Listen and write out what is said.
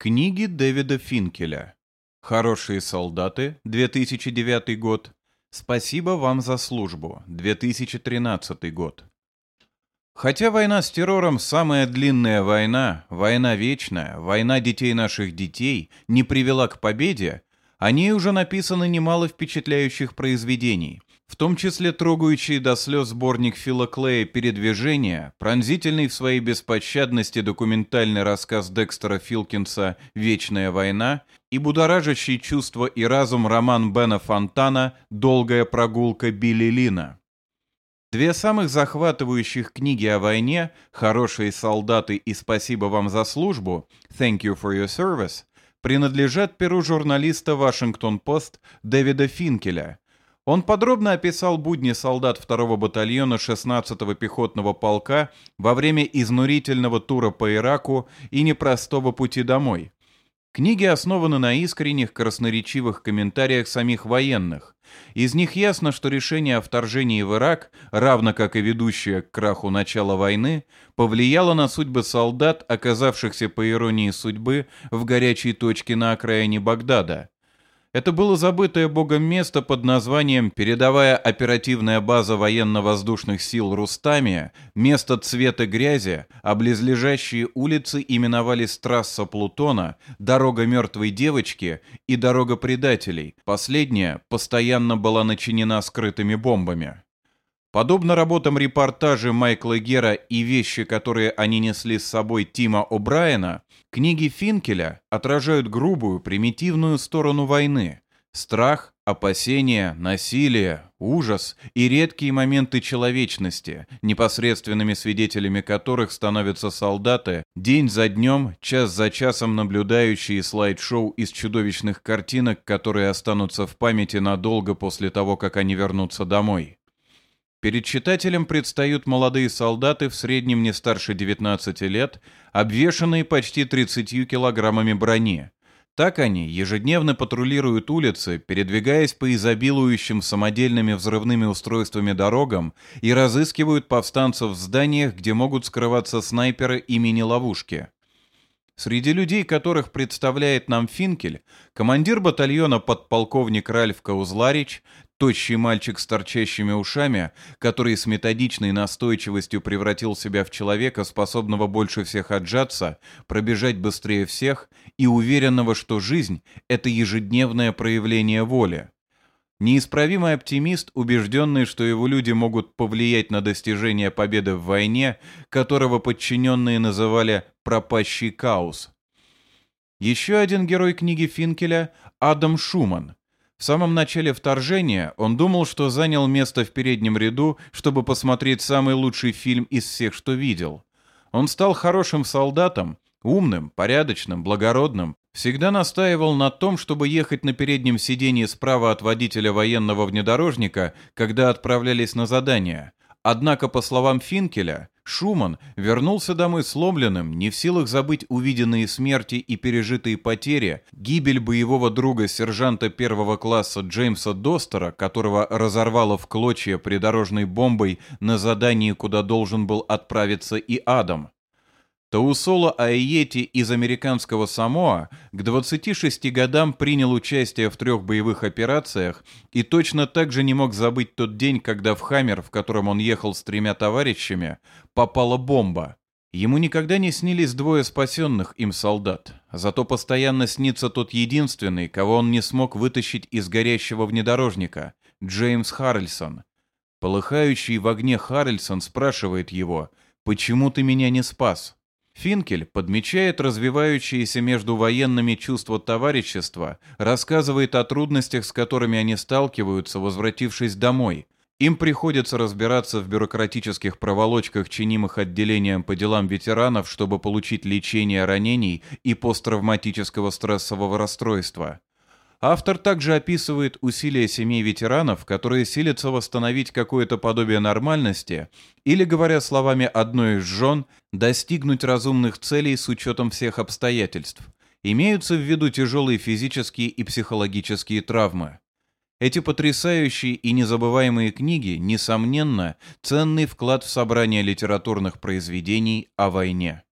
Книги Дэвида Финкеля. Хорошие солдаты, 2009 год. Спасибо вам за службу, 2013 год. Хотя война с террором самая длинная война, война вечная, война детей наших детей не привела к победе, о ней уже написано немало впечатляющих произведений, в том числе трогающий до слез сборник Фила Клея «Передвижение», пронзительный в своей беспощадности документальный рассказ Декстера Филкинса «Вечная война» и будоражащий чувство и разум роман Бена Фонтана «Долгая прогулка Билли Лина». Две самых захватывающих книги о войне «Хорошие солдаты» и «Спасибо вам за службу» «Thank you for your service» принадлежат перу журналиста «Вашингтон-Пост» Дэвида Финкеля – он подробно описал будни солдат 2-го батальона 16-го пехотного полка во время изнурительного тура по Ираку и непростого пути домой. Книги основаны на искренних красноречивых комментариях самих военных. Из них ясно, что решение о вторжении в Ирак, равно как и ведущее к краху начала войны, повлияло на судьбы солдат, оказавшихся по иронии судьбы в горячей точке на окраине Багдада. Это было забытое богом место под названием «Передовая оперативная база военно-воздушных сил Рустамия», место цвета грязи, а близлежащие улицы именовались трасса Плутона, дорога мертвой девочки и дорога предателей. Последняя постоянно была начинена скрытыми бомбами. Подобно работам репортажа Майкла Гера и вещи, которые они несли с собой Тима О'Брайена, книги Финкеля отражают грубую, примитивную сторону войны. Страх, опасения, насилие, ужас и редкие моменты человечности, непосредственными свидетелями которых становятся солдаты, день за днем, час за часом наблюдающие слайд-шоу из чудовищных картинок, которые останутся в памяти надолго после того, как они вернутся домой. Перед читателем предстают молодые солдаты в среднем не старше 19 лет, обвешанные почти 30 килограммами брони. Так они ежедневно патрулируют улицы, передвигаясь по изобилующим самодельными взрывными устройствами дорогам и разыскивают повстанцев в зданиях, где могут скрываться снайперы и мини-ловушки. Среди людей, которых представляет нам Финкель, командир батальона подполковник Ральф Каузларич, Тощий мальчик с торчащими ушами, который с методичной настойчивостью превратил себя в человека, способного больше всех отжаться, пробежать быстрее всех и уверенного, что жизнь — это ежедневное проявление воли. Неисправимый оптимист, убежденный, что его люди могут повлиять на достижение победы в войне, которого подчиненные называли «пропащий каус». Еще один герой книги Финкеля — Адам Шуман — в самом начале вторжения он думал, что занял место в переднем ряду, чтобы посмотреть самый лучший фильм из всех, что видел. Он стал хорошим солдатом, умным, порядочным, благородным, всегда настаивал на том, чтобы ехать на переднем сиденье справа от водителя военного внедорожника, когда отправлялись на задание. Однако, по словам Финкеля, Шуман вернулся домой сломленным, не в силах забыть увиденные смерти и пережитые потери, гибель боевого друга сержанта первого класса Джеймса Достера, которого разорвало в клочья придорожной бомбой на задании, куда должен был отправиться и Адам. Таусола Айети из американского Самоа к 26 годам принял участие в трех боевых операциях и точно так же не мог забыть тот день, когда в «Хаммер», в котором он ехал с тремя товарищами, попала бомба. Ему никогда не снились двое спасенных им солдат, зато постоянно снится тот единственный, кого он не смог вытащить из горящего внедорожника, Джеймс Харрельсон. Полыхающий в огне Харрельсон спрашивает его «Почему ты меня не спас?» Финкель подмечает развивающиеся между военными чувства товарищества, рассказывает о трудностях, с которыми они сталкиваются, возвратившись домой. Им приходится разбираться в бюрократических проволочках, чинимых отделением по делам ветеранов, чтобы получить лечение ранений и посттравматического стрессового расстройства. Автор также описывает усилия семей ветеранов, которые силятся восстановить какое-то подобие нормальности, или, говоря словами одной из жен, достигнуть разумных целей с учетом всех обстоятельств. Имеются в виду тяжелые физические и психологические травмы. Эти потрясающие и незабываемые книги, несомненно, ценный вклад в собрание литературных произведений о войне.